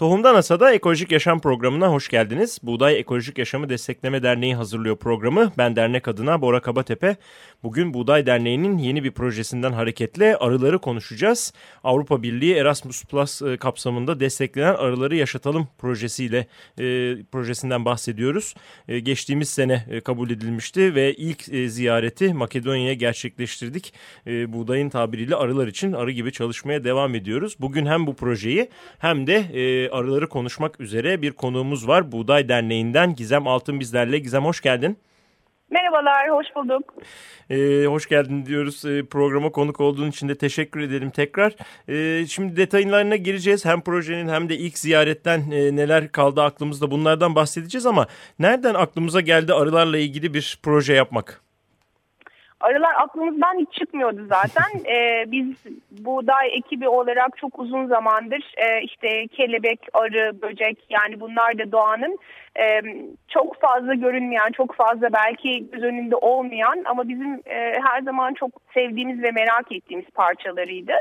Tohumdan Asada Ekolojik Yaşam programına hoş geldiniz. Buğday Ekolojik Yaşamı Destekleme Derneği hazırlıyor programı. Ben dernek adına Bora Kabatepe. Bugün Buğday Derneği'nin yeni bir projesinden hareketle arıları konuşacağız. Avrupa Birliği Erasmus Plus e, kapsamında desteklenen Arıları Yaşatalım projesiyle e, projesinden bahsediyoruz. E, geçtiğimiz sene e, kabul edilmişti ve ilk e, ziyareti Makedonya'ya gerçekleştirdik. E, buğdayın tabiriyle arılar için arı gibi çalışmaya devam ediyoruz. Bugün hem bu projeyi hem de e, arıları konuşmak üzere bir konuğumuz var. Buğday Derneği'nden Gizem Altın bizlerle. Gizem hoş geldin. Merhabalar, hoş bulduk. Ee, hoş geldin diyoruz. Ee, programa konuk olduğun için de teşekkür edelim tekrar. Ee, şimdi detaylarına gireceğiz. Hem projenin hem de ilk ziyaretten e, neler kaldı aklımızda bunlardan bahsedeceğiz ama nereden aklımıza geldi arılarla ilgili bir proje yapmak? Arılar aklımızdan hiç çıkmıyordu zaten. Ee, biz buğday ekibi olarak çok uzun zamandır e, işte kelebek, arı, böcek yani bunlar da doğanın e, çok fazla görünmeyen, çok fazla belki göz önünde olmayan ama bizim e, her zaman çok sevdiğimiz ve merak ettiğimiz parçalarıydı.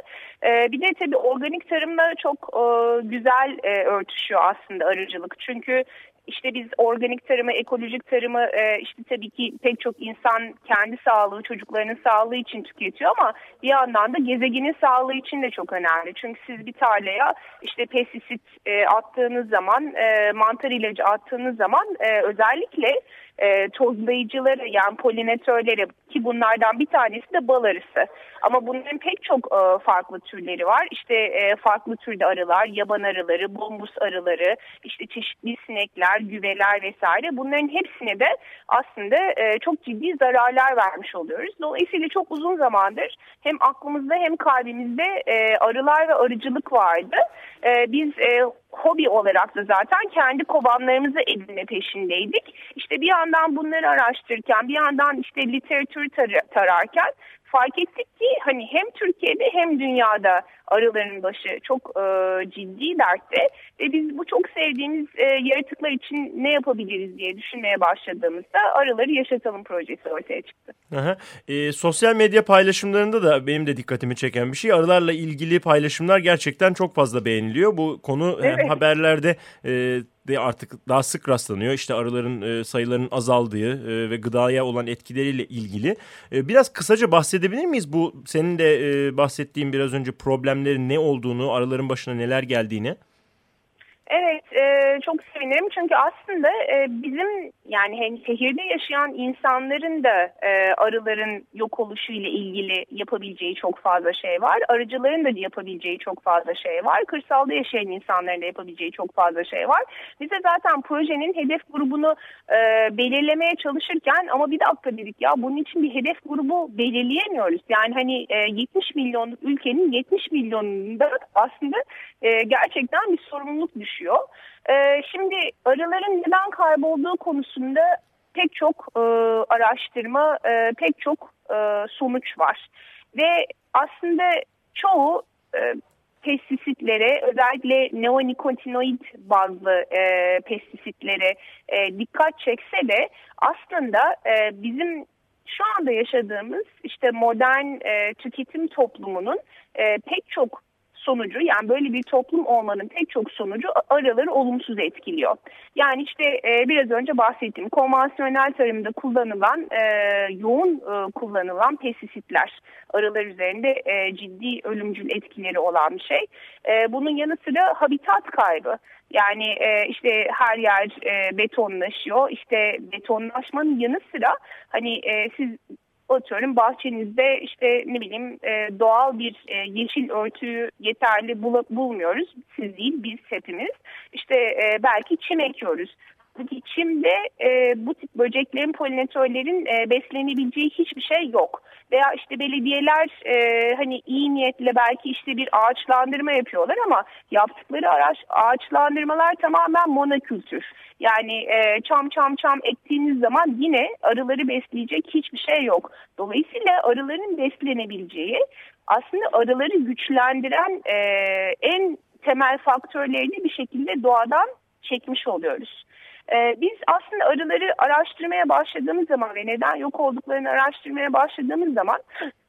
E, bir de tabii organik tarımla çok e, güzel e, örtüşüyor aslında arıcılık. Çünkü işte biz organik tarımı, ekolojik tarımı e, işte tabii ki pek çok insan kendi sağlığı, çocuklarının sağlığı için tüketiyor ama bir yandan da gezegenin sağlığı için de çok önemli. Çünkü siz bir tarlaya işte pestisit e, attığınız zaman, e, mantar ilacı attığınız zaman özellikle e, tozlayıcıları yani polinatörleri ki bunlardan bir tanesi de bal arısı. Ama bunların pek çok e, farklı türleri var. İşte e, farklı türde arılar, yaban arıları, bombus arıları, işte çeşitli sinekler, güveler vesaire. Bunların hepsine de aslında e, çok ciddi zararlar vermiş oluyoruz. Dolayısıyla çok uzun zamandır hem aklımızda hem kalbimizde e, arılar ve arıcılık vardı. E, biz e, hobi olarak da zaten kendi kovanlarımızı edinme peşindeydik. İşte bir yandan bunları araştırırken bir yandan işte literatür tar tararken fark ettik ki hani hem Türkiye'de hem dünyada arıların başı çok e, ciddi dertte ve biz bu çok sevdiğimiz e, yaratıklar için ne yapabiliriz diye düşünmeye başladığımızda arıları yaşatalım projesi ortaya çıktı. Aha. E, sosyal medya paylaşımlarında da benim de dikkatimi çeken bir şey arılarla ilgili paylaşımlar gerçekten çok fazla beğeniliyor. Bu konu evet. hem haberlerde e, de artık daha sık rastlanıyor. İşte arıların e, sayılarının azaldığı e, ve gıdaya olan etkileriyle ilgili. E, biraz kısaca bahsedebilir miyiz bu senin de e, bahsettiğin biraz önce problemlerin ne olduğunu, arıların başına neler geldiğini? Evet, e, çok sevinirim çünkü aslında e, bizim yani hem şehirde yaşayan insanların da e, arıların yok oluşu ile ilgili yapabileceği çok fazla şey var. Arıcıların da yapabileceği çok fazla şey var. Kırsalda yaşayan insanların da yapabileceği çok fazla şey var. Biz de zaten projenin hedef grubunu e, belirlemeye çalışırken ama bir dakika dedik ya bunun için bir hedef grubu belirleyemiyoruz. Yani hani e, 70 milyonluk ülkenin 70 milyonunda aslında e, gerçekten bir sorumluluk düşüyor. E, şimdi arıların neden kaybolduğu konusunda pek çok e, araştırma, e, pek çok e, sonuç var. Ve aslında çoğu e, pestisitlere özellikle neonikotinoid bazlı e, pestisitlere e, dikkat çekse de aslında e, bizim şu anda yaşadığımız işte modern e, tüketim toplumunun e, pek çok sonucu yani böyle bir toplum olmanın pek çok sonucu arıları olumsuz etkiliyor. Yani işte e, biraz önce bahsettiğim konvansiyonel tarımda kullanılan e, yoğun e, kullanılan pestisitler arılar üzerinde e, ciddi ölümcül etkileri olan bir şey. E, bunun yanı sıra habitat kaybı. Yani e, işte her yer e, betonlaşıyor. İşte betonlaşmanın yanı sıra hani e, siz atıyorum bahçenizde işte ne bileyim e, doğal bir e, yeşil örtüyü yeterli bul bulmuyoruz. Siz değil biz hepimiz. İşte e, belki çim ekiyoruz. Peki çimde e, bu tip böceklerin, polinatörlerin e, beslenebileceği hiçbir şey yok. Veya işte belediyeler e, hani iyi niyetle belki işte bir ağaçlandırma yapıyorlar ama yaptıkları araç, ağaçlandırmalar tamamen monokültür. Yani e, çam çam çam ektiğiniz zaman yine arıları besleyecek hiçbir şey yok. Dolayısıyla arıların beslenebileceği aslında arıları güçlendiren e, en temel faktörlerini bir şekilde doğadan çekmiş oluyoruz. Ee, biz aslında arıları araştırmaya başladığımız zaman ve neden yok olduklarını araştırmaya başladığımız zaman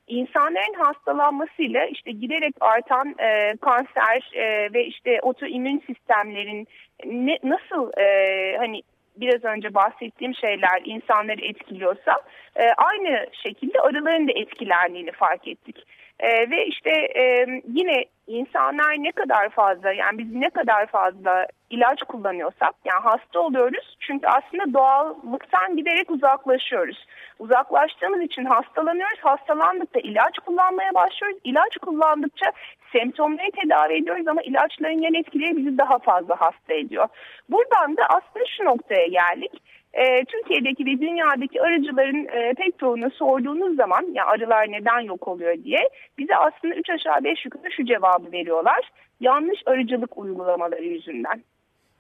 insanların hastalanmasıyla işte giderek artan e, kanser e, ve işte otoimmün sistemlerin ne, nasıl e, hani biraz önce bahsettiğim şeyler insanları etkiliyorsa e, aynı şekilde arıların da etkilendiğini fark ettik. E, ve işte e, yine insanlar ne kadar fazla yani biz ne kadar fazla ilaç kullanıyorsak yani hasta oluyoruz çünkü aslında doğallıktan giderek uzaklaşıyoruz. Uzaklaştığımız için hastalanıyoruz. Hastalandıkça ilaç kullanmaya başlıyoruz. İlaç kullandıkça semptomları tedavi ediyoruz ama ilaçların yan etkileri bizi daha fazla hasta ediyor. Buradan da aslında şu noktaya geldik. E, Türkiye'deki ve dünyadaki arıcıların e, pek çoğunu sorduğunuz zaman ya arılar neden yok oluyor diye bize aslında 3 aşağı 5 yukarı şu cevabı veriyorlar. Yanlış arıcılık uygulamaları yüzünden.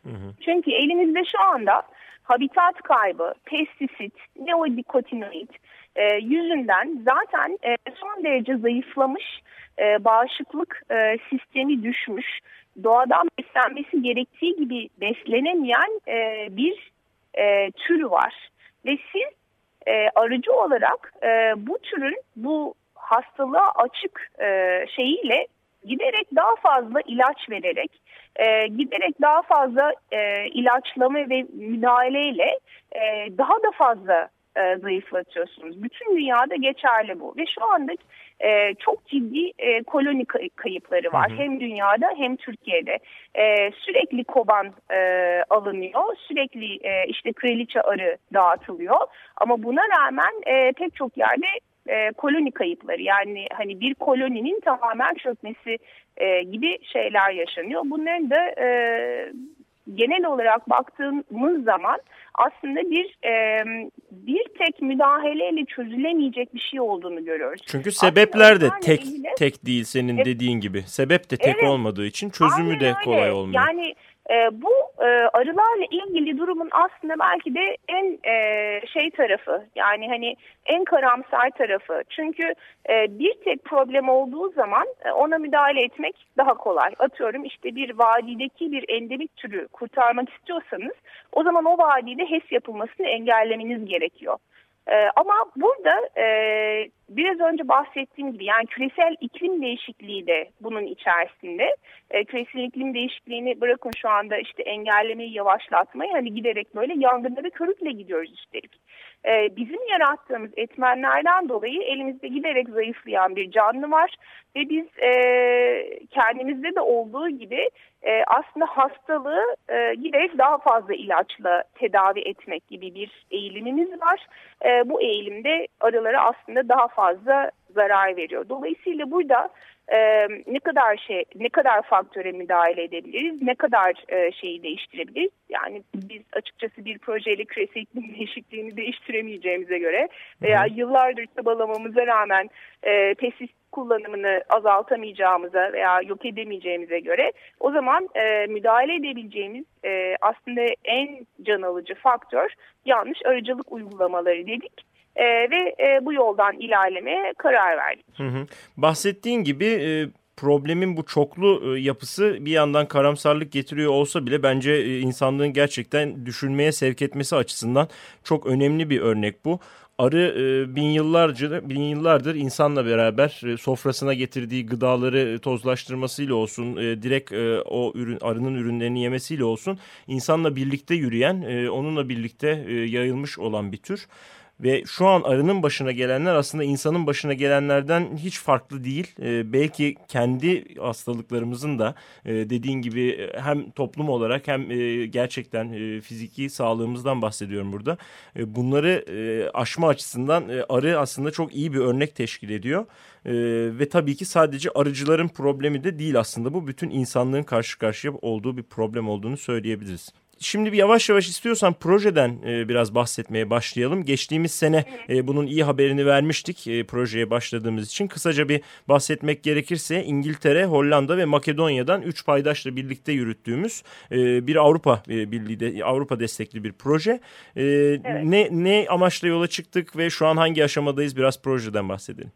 Hı hı. Çünkü elimizde şu anda habitat kaybı, pestisit, neodikotinoid e, yüzünden zaten e, son derece zayıflamış e, bağışıklık e, sistemi düşmüş, doğadan beslenmesi gerektiği gibi beslenemeyen e, bir e, türü var. Ve siz e, arıcı olarak e, bu türün bu hastalığa açık e, şeyiyle giderek daha fazla ilaç vererek, e, giderek daha fazla e, ilaçlama ve müdahaleyle e, daha da fazla e, zayıflatıyorsunuz. Bütün dünyada geçerli bu ve şu anda e, çok ciddi e, koloni kayıpları var. Hı hı. Hem dünyada hem Türkiye'de. E, sürekli koban e, alınıyor. Sürekli e, işte kraliçe arı dağıtılıyor. Ama buna rağmen e, pek çok yerde e, koloni kayıpları yani hani bir koloninin tamamen çökmesi e, gibi şeyler yaşanıyor. Bunların da e, genel olarak baktığımız zaman aslında bir e, bir tek müdahaleyle çözülemeyecek bir şey olduğunu görüyoruz. Çünkü sebepler de tek ilgili, tek değil senin evet, dediğin gibi. Sebep de tek evet, olmadığı için çözümü de kolay olmuyor. Yani e, bu e, arılarla ilgili durumun aslında belki de en e, şey tarafı yani hani en karamsar tarafı. Çünkü e, bir tek problem olduğu zaman e, ona müdahale etmek daha kolay. Atıyorum işte bir vadideki bir endemik türü kurtarmak istiyorsanız o zaman o vadide HES yapılmasını engellemeniz gerekiyor. Ee, ama burada e, biraz önce bahsettiğim gibi yani küresel iklim değişikliği de bunun içerisinde. E, küresel iklim değişikliğini bırakın şu anda işte engellemeyi yavaşlatmayı hani giderek böyle yangınlara körükle gidiyoruz üstelik. E, bizim yarattığımız etmenlerden dolayı elimizde giderek zayıflayan bir canlı var ve biz e, kendimizde de olduğu gibi e, aslında hastalığı e, giderek daha fazla ilaçla tedavi etmek gibi bir eğilimimiz var. E, bu eğilimde arılara aslında daha fazla zarar veriyor. Dolayısıyla burada e, ne kadar şey, ne kadar faktöre müdahale edebiliriz, ne kadar e, şeyi değiştirebiliriz. Yani biz açıkçası bir projeyle küresel iklim değişikliğini değiştiremeyeceğimize göre veya yıllardır çabalamamıza rağmen e, pestisit kullanımını azaltamayacağımıza veya yok edemeyeceğimize göre o zaman e, müdahale edebileceğimiz e, aslında en can alıcı faktör yanlış arıcılık uygulamaları dedik. E, ve e, bu yoldan ilerlemeye karar verdik. Hı hı. Bahsettiğin gibi e, problemin bu çoklu e, yapısı bir yandan karamsarlık getiriyor olsa bile bence e, insanlığın gerçekten düşünmeye sevk etmesi açısından çok önemli bir örnek bu arı e, bin yıllarca bin yıllardır insanla beraber sofrasına getirdiği gıdaları tozlaştırmasıyla olsun, direkt o ürün arının ürünlerini yemesiyle olsun insanla birlikte yürüyen, onunla birlikte yayılmış olan bir tür. Ve şu an arının başına gelenler aslında insanın başına gelenlerden hiç farklı değil. E, belki kendi hastalıklarımızın da e, dediğin gibi e, hem toplum olarak hem e, gerçekten e, fiziki sağlığımızdan bahsediyorum burada. E, bunları e, aşma açısından e, arı aslında çok iyi bir örnek teşkil ediyor. E, ve tabii ki sadece arıcıların problemi de değil aslında bu. Bütün insanlığın karşı karşıya olduğu bir problem olduğunu söyleyebiliriz şimdi bir yavaş yavaş istiyorsan projeden e, biraz bahsetmeye başlayalım. Geçtiğimiz sene e, bunun iyi haberini vermiştik e, projeye başladığımız için. Kısaca bir bahsetmek gerekirse İngiltere, Hollanda ve Makedonya'dan 3 paydaşla birlikte yürüttüğümüz e, bir Avrupa e, Birliği de, Avrupa destekli bir proje. E, evet. Ne ne amaçla yola çıktık ve şu an hangi aşamadayız biraz projeden bahsedelim.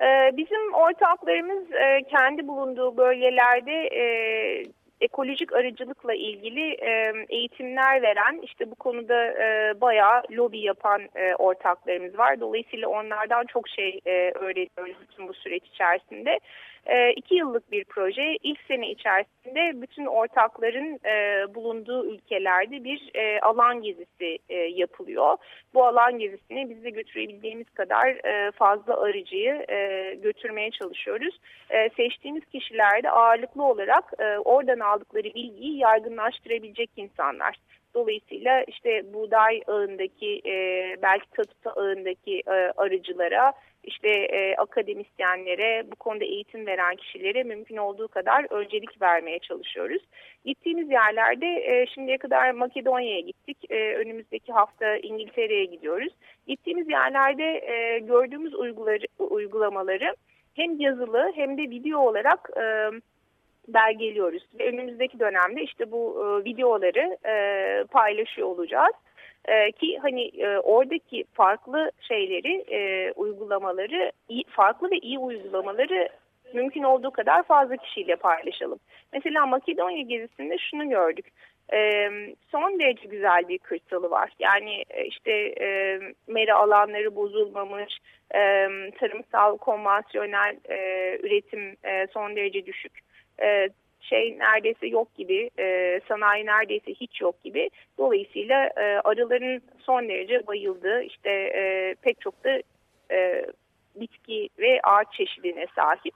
E, bizim ortaklarımız e, kendi bulunduğu bölgelerde e, ekolojik arıcılıkla ilgili e, eğitimler veren işte bu konuda e, bayağı lobi yapan e, ortaklarımız var. Dolayısıyla onlardan çok şey e, öğreniyoruz bütün bu süreç içerisinde. E, iki yıllık bir proje. İlk sene içerisinde bütün ortakların e, bulunduğu ülkelerde bir e, alan gezisi e, yapılıyor. Bu alan gezisine biz de götürebildiğimiz kadar e, fazla arıcıyı e, götürmeye çalışıyoruz. E, seçtiğimiz kişilerde ağırlıklı olarak e, oradan aldıkları bilgiyi yaygınlaştırabilecek insanlar. Dolayısıyla işte buğday ağındaki e, belki tatuta ağındaki e, arıcılara işte e, akademisyenlere bu konuda eğitim veren kişilere mümkün olduğu kadar öncelik vermeye çalışıyoruz. Gittiğimiz yerlerde e, şimdiye kadar Makedonya'ya gittik. E, önümüzdeki hafta İngiltere'ye gidiyoruz. Gittiğimiz yerlerde e, gördüğümüz uygulamaları hem yazılı hem de video olarak e, belgeliyoruz. Ve önümüzdeki dönemde işte bu e, videoları e, paylaşıyor olacağız. E, ki hani e, oradaki farklı şeyleri, e, uygulamaları, iyi, farklı ve iyi uygulamaları mümkün olduğu kadar fazla kişiyle paylaşalım. Mesela Makedonya gezisinde şunu gördük. E, son derece güzel bir kırsalı var. Yani e, işte e, mera alanları bozulmamış, e, tarımsal konvansiyonel e, üretim e, son derece düşük. E, şey neredeyse yok gibi, e, sanayi neredeyse hiç yok gibi. Dolayısıyla e, arıların son derece bayıldığı, işte pek çok da bitki ve ağaç çeşidine sahip.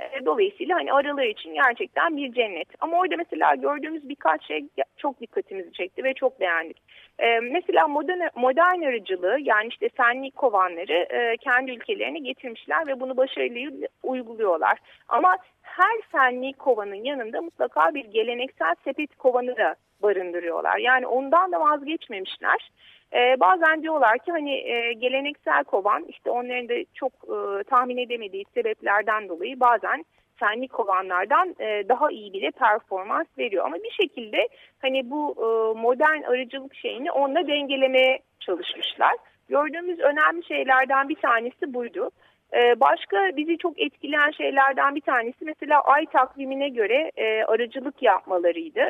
E, dolayısıyla hani arılar için gerçekten bir cennet. Ama orada mesela gördüğümüz birkaç şey çok dikkatimizi çekti ve çok beğendik. E, mesela modern, modern arıcılığı yani işte senlik kovanları e, kendi ülkelerine getirmişler ve bunu başarılı uyguluyorlar. Ama her senlik kovanın yanında mutlaka bir geleneksel sepet kovanı da barındırıyorlar. Yani ondan da vazgeçmemişler. Ee, bazen diyorlar ki hani e, geleneksel kovan işte onların da çok e, tahmin edemediği sebeplerden dolayı bazen senlik kovanlardan e, daha iyi bile performans veriyor. Ama bir şekilde hani bu e, modern arıcılık şeyini onunla dengelemeye çalışmışlar. Gördüğümüz önemli şeylerden bir tanesi buydu. Ee, başka bizi çok etkileyen şeylerden bir tanesi mesela ay takvimine göre e, arıcılık yapmalarıydı.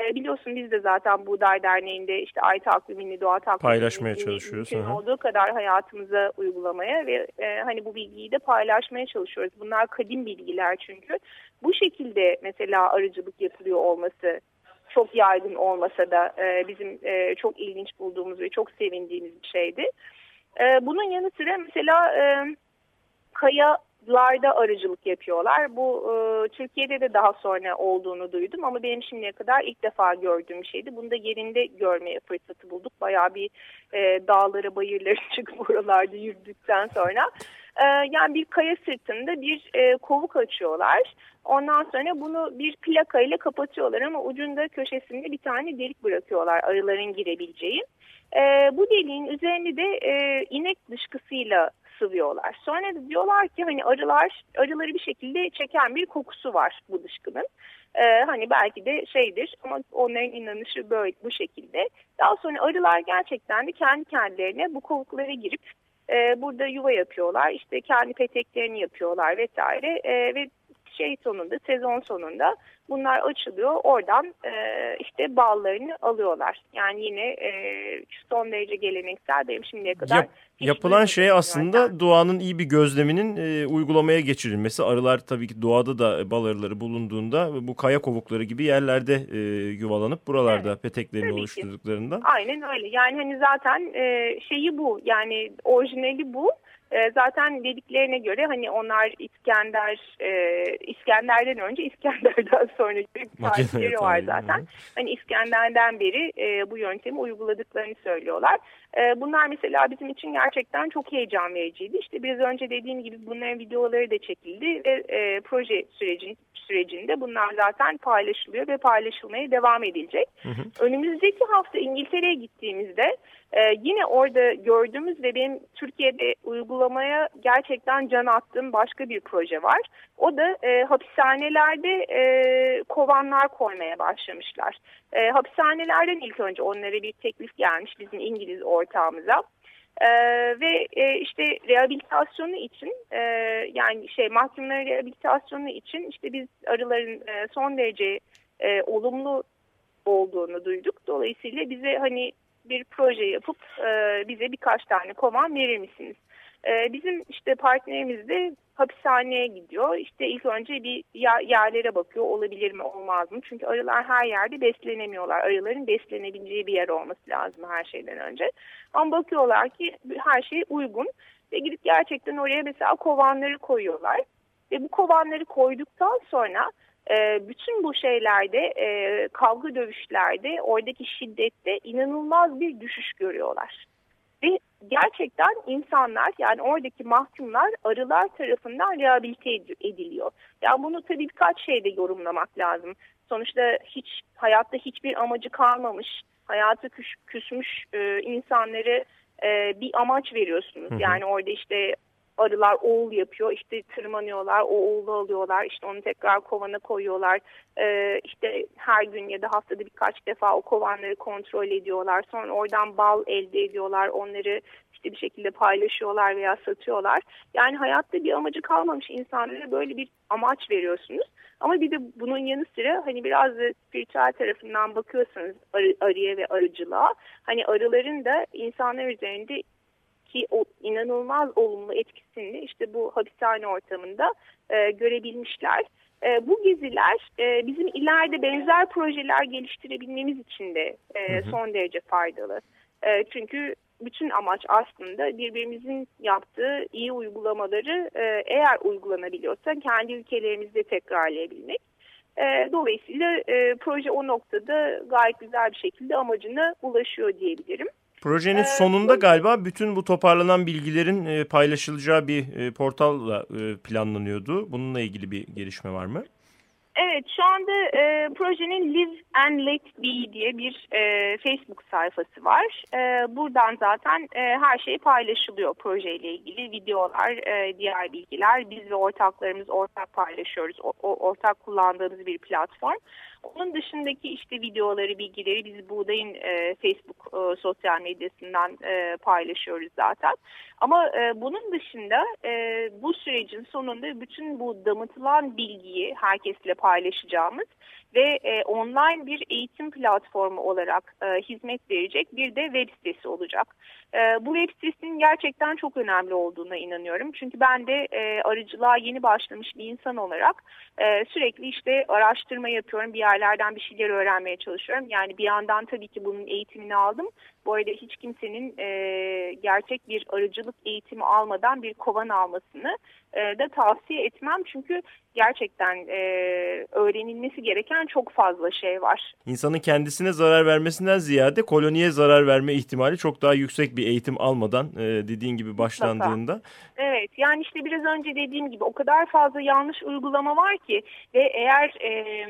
E, biliyorsun biz de zaten Buğday Derneği'nde işte ay takvimini, doğa takvimini paylaşmaya çalışıyoruz. Mümkün olduğu kadar hayatımıza uygulamaya ve e, hani bu bilgiyi de paylaşmaya çalışıyoruz. Bunlar kadim bilgiler çünkü. Bu şekilde mesela arıcılık yapılıyor olması çok yaygın olmasa da e, bizim e, çok ilginç bulduğumuz ve çok sevindiğimiz bir şeydi. E, bunun yanı sıra mesela... E, kayalarda arıcılık yapıyorlar. Bu e, Türkiye'de de daha sonra olduğunu duydum ama benim şimdiye kadar ilk defa gördüğüm şeydi. Bunu da yerinde görmeye fırsatı bulduk. Bayağı bir e, dağlara, bayırlara çıkıp oralarda yürüdükten sonra. E, yani bir kaya sırtında bir e, kovuk açıyorlar. Ondan sonra bunu bir plaka ile kapatıyorlar ama ucunda köşesinde bir tane delik bırakıyorlar arıların girebileceği. E, bu deliğin üzerinde de e, inek dışkısıyla sıvıyorlar. Sonra da diyorlar ki hani arılar arıları bir şekilde çeken bir kokusu var bu dışkının. Ee, hani belki de şeydir ama onların inanışı böyle bu şekilde. Daha sonra arılar gerçekten de kendi kendilerine bu kovuklara girip e, burada yuva yapıyorlar. İşte kendi peteklerini yapıyorlar vesaire e, ve şey sonunda sezon sonunda bunlar açılıyor. Oradan e, işte ballarını alıyorlar. Yani yine e, son derece geleneksel benim şimdiye kadar Yap, yapılan şey aslında zaten. doğanın iyi bir gözleminin e, uygulamaya geçirilmesi. Arılar tabii ki doğada da bal arıları bulunduğunda bu kaya kovukları gibi yerlerde e, yuvalanıp buralarda evet, peteklerini oluşturduklarında. Aynen öyle. Yani hani zaten e, şeyi bu. Yani orijinali bu. E, zaten dediklerine göre hani onlar İskender, e, İskender'den önce İskender'den sonra bir tarihleri var zaten. Hani İskender'den beri e, bu yöntemi uyguladıklarını söylüyorlar. E, bunlar mesela bizim için gerçekten çok heyecan vericiydi. İşte biraz önce dediğim gibi bunların videoları da çekildi ve e, proje sürecin, sürecinde bunlar zaten paylaşılıyor ve paylaşılmaya devam edilecek. Hı hı. Önümüzdeki hafta İngiltere'ye gittiğimizde ee, yine orada gördüğümüz ve benim Türkiye'de uygulamaya gerçekten can attığım başka bir proje var. O da e, hapishanelerde e, kovanlar koymaya başlamışlar. E, hapishanelerden ilk önce onlara bir teklif gelmiş bizim İngiliz ortağımıza. Ee, ve e, işte rehabilitasyonu için e, yani şey mahkumların rehabilitasyonu için işte biz arıların e, son derece e, olumlu olduğunu duyduk. Dolayısıyla bize hani bir proje yapıp e, bize birkaç tane kovan verir misiniz? E, bizim işte partnerimiz de hapishaneye gidiyor. İşte ilk önce bir yerlere bakıyor olabilir mi olmaz mı? Çünkü arılar her yerde beslenemiyorlar. Arıların beslenebileceği bir yer olması lazım her şeyden önce. Ama bakıyorlar ki her şey uygun ve gidip gerçekten oraya mesela kovanları koyuyorlar. Ve bu kovanları koyduktan sonra e, bütün bu şeylerde e, kavga dövüşlerde oradaki şiddette inanılmaz bir düşüş görüyorlar. Ve gerçekten insanlar yani oradaki mahkumlar arılar tarafından rehabilite ediliyor. Yani bunu tabii birkaç şeyde yorumlamak lazım. Sonuçta hiç hayatta hiçbir amacı kalmamış, hayatı küs, küsmüş e, insanları e, bir amaç veriyorsunuz. Hı hı. Yani orada işte arılar oğul yapıyor. İşte tırmanıyorlar, o oğlu alıyorlar. İşte onu tekrar kovana koyuyorlar. Ee, işte her gün ya da haftada birkaç defa o kovanları kontrol ediyorlar. Sonra oradan bal elde ediyorlar. Onları işte bir şekilde paylaşıyorlar veya satıyorlar. Yani hayatta bir amacı kalmamış insanlara böyle bir amaç veriyorsunuz. Ama bir de bunun yanı sıra hani biraz da spiritüel tarafından bakıyorsanız arı, arıya ve arıcılığa hani arıların da insanlar üzerinde ki o inanılmaz olumlu etkisini işte bu hapishane ortamında e, görebilmişler. E, bu geziler e, bizim ileride benzer projeler geliştirebilmemiz için de e, son derece faydalı. E, çünkü bütün amaç aslında birbirimizin yaptığı iyi uygulamaları e, eğer uygulanabiliyorsa kendi ülkelerimizde tekrarlayabilmek. E, dolayısıyla e, proje o noktada gayet güzel bir şekilde amacına ulaşıyor diyebilirim. Projenin ee, sonunda galiba bütün bu toparlanan bilgilerin e, paylaşılacağı bir e, portalla e, planlanıyordu. Bununla ilgili bir gelişme var mı? Evet şu anda e, projenin Live and Let Be diye bir e, Facebook sayfası var. E, buradan zaten e, her şey paylaşılıyor projeyle ilgili. Videolar, e, diğer bilgiler biz ve ortaklarımız ortak paylaşıyoruz. O, o, ortak kullandığımız bir platform. Onun dışındaki işte videoları, bilgileri biz Buğday'ın e, Facebook e, sosyal medyasından e, paylaşıyoruz zaten. Ama e, bunun dışında e, bu sürecin sonunda bütün bu damıtılan bilgiyi herkesle paylaşacağımız ve e, online bir eğitim platformu olarak e, hizmet verecek bir de web sitesi olacak. E, bu web sitesinin gerçekten çok önemli olduğuna inanıyorum. Çünkü ben de e, arıcılığa yeni başlamış bir insan olarak e, sürekli işte araştırma yapıyorum, bir yerlerden bir şeyler öğrenmeye çalışıyorum. Yani bir yandan tabii ki bunun eğitimini aldım. Bu arada hiç kimsenin e, gerçek bir arıcılık eğitimi almadan bir kovan almasını e, da tavsiye etmem. Çünkü gerçekten e, öğrenilmesi gereken çok fazla şey var. İnsanın kendisine zarar vermesinden ziyade koloniye zarar verme ihtimali çok daha yüksek bir eğitim almadan e, dediğin gibi başlandığında. Mutlaka. Evet yani işte biraz önce dediğim gibi o kadar fazla yanlış uygulama var ki ve eğer e,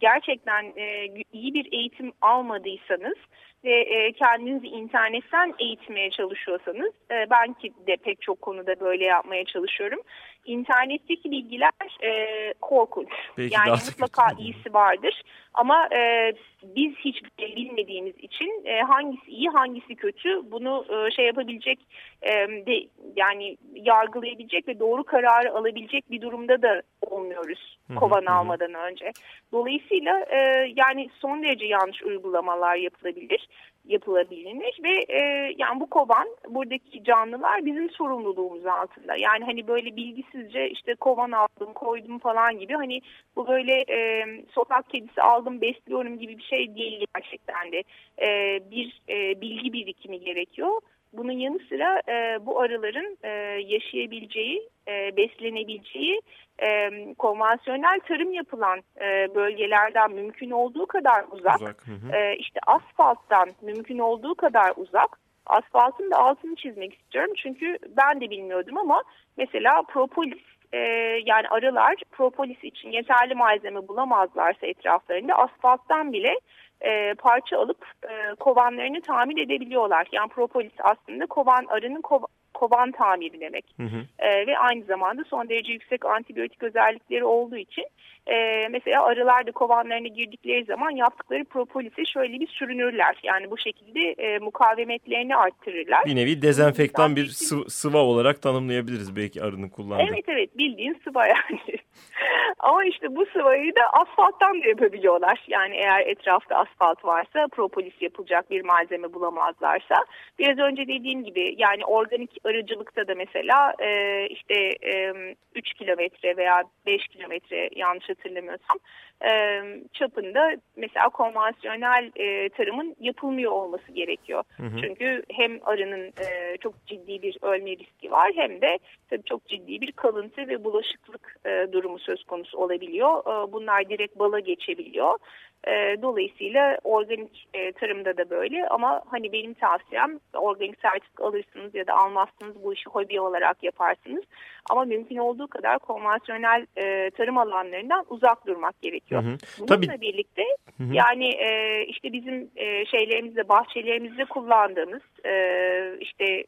gerçekten e, iyi bir eğitim almadıysanız ve e, kendinizi internetten eğitmeye çalışıyorsanız e, ben ki de pek çok konuda böyle yapmaya çalışıyorum. İnternetteki bilgiler e, korkunç. Belki yani mutlaka iyisi vardır. Ama e, biz hiç bilmediğimiz için e, hangisi iyi hangisi kötü bunu e, şey yapabilecek e, de, yani yargılayabilecek ve doğru kararı alabilecek bir durumda da olmuyoruz kovan almadan önce. Dolayısıyla e, yani son derece yanlış uygulamalar yapılabilir yapılabilir ve e, yani bu kovan buradaki canlılar bizim sorumluluğumuz altında. Yani hani böyle bilgisizce işte kovan aldım koydum falan gibi hani bu böyle e, sokak kedisi aldım besliyorum gibi bir şey değil gerçekten de e, bir e, bilgi birikimi gerekiyor. Bunun yanı sıra e, bu arıların e, yaşayabileceği, e, beslenebileceği e, konvansiyonel tarım yapılan e, bölgelerden mümkün olduğu kadar uzak, uzak. Hı hı. E, işte asfalttan mümkün olduğu kadar uzak. Asfaltın da altını çizmek istiyorum çünkü ben de bilmiyordum ama mesela propolis e, yani arılar propolis için yeterli malzeme bulamazlarsa etraflarında asfalttan bile e, parça alıp e, kovanlarını tamir edebiliyorlar. Yani propolis aslında kovan arının kova, kovan tamiri demek. Hı hı. E, ve aynı zamanda son derece yüksek antibiyotik özellikleri olduğu için e, mesela arılar da kovanlarına girdikleri zaman yaptıkları propolise şöyle bir sürünürler. Yani bu şekilde e, mukavemetlerini arttırırlar. Bir nevi dezenfektan bir sıvı, sıva olarak tanımlayabiliriz belki arının kullandığı. Evet evet bildiğin sıva yani. Ama işte bu sıvayı da asfalttan da yapabiliyorlar. Yani eğer etrafta asfalt varsa propolis yapılacak bir malzeme bulamazlarsa. Biraz önce dediğim gibi yani organik arıcılıkta da mesela e, işte e, 3 kilometre veya 5 kilometre yanlış hatırlamıyorsam e, çapında mesela konvansiyonel e, tarımın yapılmıyor olması gerekiyor. Hı hı. Çünkü hem arının e, çok ciddi bir ölme riski var hem de tabii çok ciddi bir kalıntı ve bulaşıklık e, durumu söz konusu olabiliyor. E, bunlar direkt bala geçebiliyor. E, dolayısıyla organik e, tarımda da böyle ama hani benim tavsiyem organik sertifika alırsınız ya da almazsınız bu işi hobi olarak yaparsınız. Ama mümkün olduğu kadar konvansiyonel e, tarım alanlarından uzak durmak gerekiyor. Hı hı. Bununla Tabii. birlikte hı hı. yani e, işte bizim e, şeylerimizde bahçelerimizde kullandığımız e, işte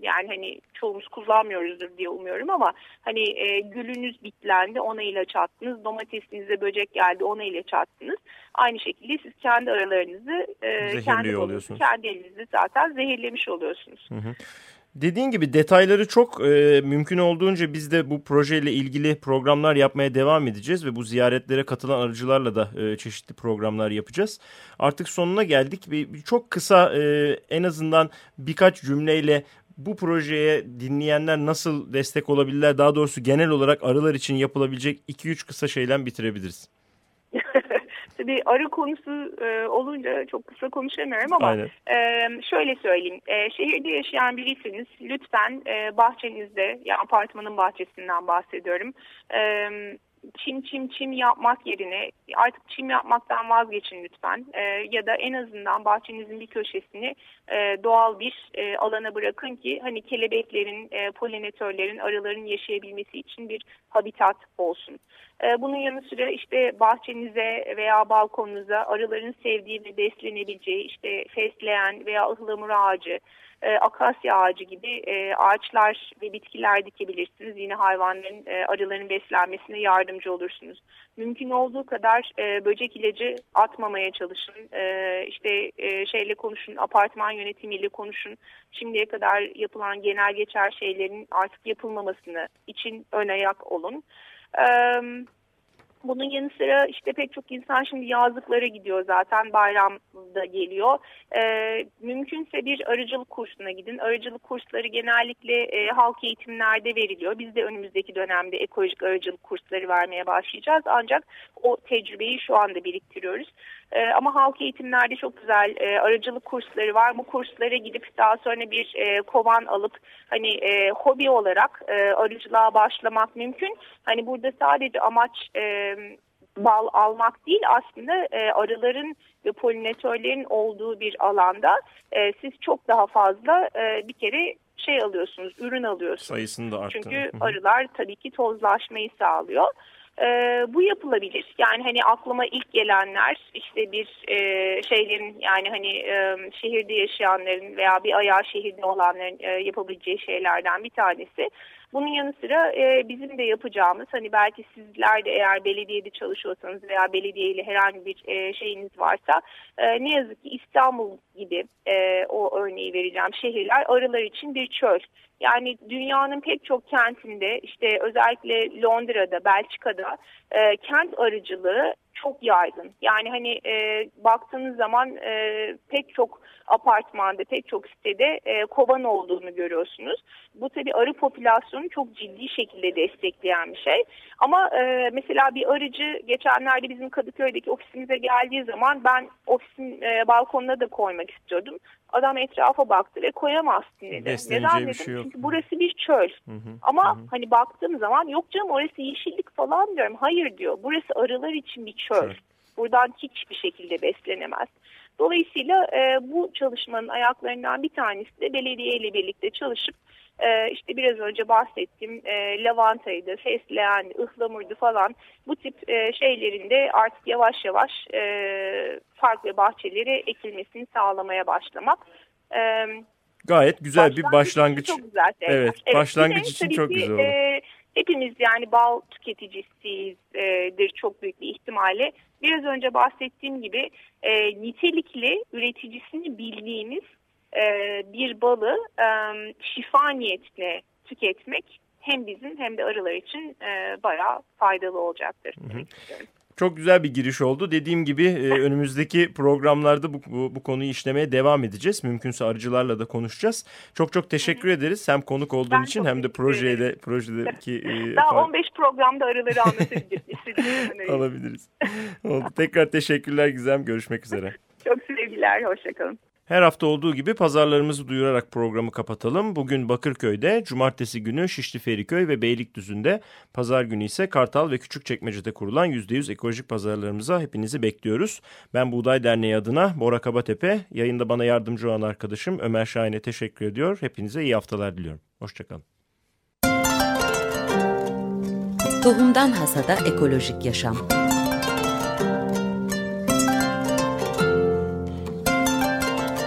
yani hani çoğumuz kullanmıyoruzdur diye umuyorum ama hani e, gülünüz bitlendi ona ilaç attınız domatesinize böcek geldi ona ilaç attınız aynı şekilde siz kendi aralarınızı e, kendi, kendi elinizde zaten zehirlemiş oluyorsunuz. Hı hı. Dediğin gibi detayları çok e, mümkün olduğunca biz de bu projeyle ilgili programlar yapmaya devam edeceğiz ve bu ziyaretlere katılan arıcılarla da e, çeşitli programlar yapacağız. Artık sonuna geldik. Bir, bir çok kısa e, en azından birkaç cümleyle bu projeye dinleyenler nasıl destek olabilirler? Daha doğrusu genel olarak arılar için yapılabilecek 2-3 kısa şeyden bitirebiliriz. Tabii arı konusu e, olunca çok kısa konuşamıyorum ama e, şöyle söyleyeyim. E, şehirde yaşayan biriyseniz lütfen e, bahçenizde, yani apartmanın bahçesinden bahsediyorum. E, çim çim çim yapmak yerine artık çim yapmaktan vazgeçin lütfen e, ya da en azından bahçenizin bir köşesini e, doğal bir e, alana bırakın ki hani kelebeklerin, e, polinatörlerin, arıların yaşayabilmesi için bir habitat olsun. E, bunun yanı sıra işte bahçenize veya balkonunuza arıların sevdiği ve beslenebileceği işte fesleğen veya ıhlamur ağacı e, akasya ağacı gibi e, ağaçlar ve bitkiler dikebilirsiniz. Yine hayvanların, e, arıların beslenmesine yardımcı olursunuz. Mümkün olduğu kadar böcek ilacı atmamaya çalışın. İşte şeyle konuşun, apartman yönetimiyle konuşun. Şimdiye kadar yapılan genel geçer şeylerin artık yapılmamasını için ön ayak olun. Evet. Bunun yanı sıra işte pek çok insan şimdi yazlıklara gidiyor zaten bayramda geliyor. Mümkünse bir arıcılık kursuna gidin. Arıcılık kursları genellikle halk eğitimlerde veriliyor. Biz de önümüzdeki dönemde ekolojik arıcılık kursları vermeye başlayacağız. Ancak o tecrübeyi şu anda biriktiriyoruz. E, ama halk eğitimlerde çok güzel e, aracılık kursları var. Bu kurslara gidip daha sonra bir e, kovan alıp hani e, hobi olarak e, arıcılığa başlamak mümkün. Hani burada sadece amaç e, bal almak değil aslında e, arıların ve polinatörlerin olduğu bir alanda e, siz çok daha fazla e, bir kere şey alıyorsunuz, ürün alıyorsunuz. Sayısını da arttırın. Çünkü arılar tabii ki tozlaşmayı sağlıyor e, bu yapılabilir. Yani hani aklıma ilk gelenler işte bir e, şeylerin yani hani e, şehirde yaşayanların veya bir ayağı şehirde olanların e, yapabileceği şeylerden bir tanesi. Bunun yanı sıra e, bizim de yapacağımız hani belki sizler de eğer belediyede çalışıyorsanız veya belediye ile herhangi bir e, şeyiniz varsa e, ne yazık ki İstanbul gibi e, o örneği vereceğim şehirler arılar için bir çöl. Yani dünyanın pek çok kentinde işte özellikle Londra'da, Belçika'da e, kent arıcılığı çok yaygın. Yani hani e, baktığınız zaman e, pek çok apartmanda, pek çok sitede e, kovan olduğunu görüyorsunuz. Bu tabii arı popülasyonu çok ciddi şekilde destekleyen bir şey. Ama e, mesela bir arıcı geçenlerde bizim Kadıköy'deki ofisimize geldiği zaman ben ofisin e, balkonuna da koymak istiyordum. Adam etrafa baktı ve koyamazsın dedi. Neden dedim? Şey yok. Çünkü burası bir çöl. Hı hı, Ama hı. hani baktığım zaman yok canım orası yeşillik falan diyorum. Hayır diyor. Burası arılar için bir çöl. çöl. Buradan hiçbir şekilde beslenemez. Dolayısıyla e, bu çalışmanın ayaklarından bir tanesi de belediye ile birlikte çalışıp e, işte biraz önce bahsettiğim e, lavantaydı, fesleğen, ıhlamurdu falan bu tip e, şeylerin de artık yavaş yavaş e, farklı bahçelere ekilmesini sağlamaya başlamak. E, Gayet güzel başlangıç bir başlangıç. Çok güzel Evet, evet başlangıç için çok güzel oldu. E, hepimiz yani bal tüketicisidir çok büyük bir ihtimalle. Biraz önce bahsettiğim gibi e, nitelikli üreticisini bildiğimiz e, bir balı e, şifa niyetle tüketmek hem bizim hem de arılar için e, bayağı faydalı olacaktır. Hı hı. Çok güzel bir giriş oldu. Dediğim gibi e, önümüzdeki programlarda bu, bu, bu konuyu işlemeye devam edeceğiz. Mümkünse arıcılarla da konuşacağız. Çok çok teşekkür Hı -hı. ederiz. Hem konuk olduğun ben için hem de projede projedeki e, Daha 15 programda arıları anlatabiliriz. Alabiliriz. Oldu. Tekrar teşekkürler Gizem. Görüşmek üzere. Çok sevgiler. Hoşçakalın. Her hafta olduğu gibi pazarlarımızı duyurarak programı kapatalım. Bugün Bakırköy'de, cumartesi günü Şişli Feriköy ve Beylikdüzü'nde, pazar günü ise Kartal ve Küçükçekmece'de kurulan %100 ekolojik pazarlarımıza hepinizi bekliyoruz. Ben Buğday Derneği adına Bora Kabatepe, yayında bana yardımcı olan arkadaşım Ömer Şahin'e teşekkür ediyor. Hepinize iyi haftalar diliyorum. Hoşçakalın. Tohumdan Hasada Ekolojik Yaşam